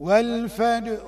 والفجر.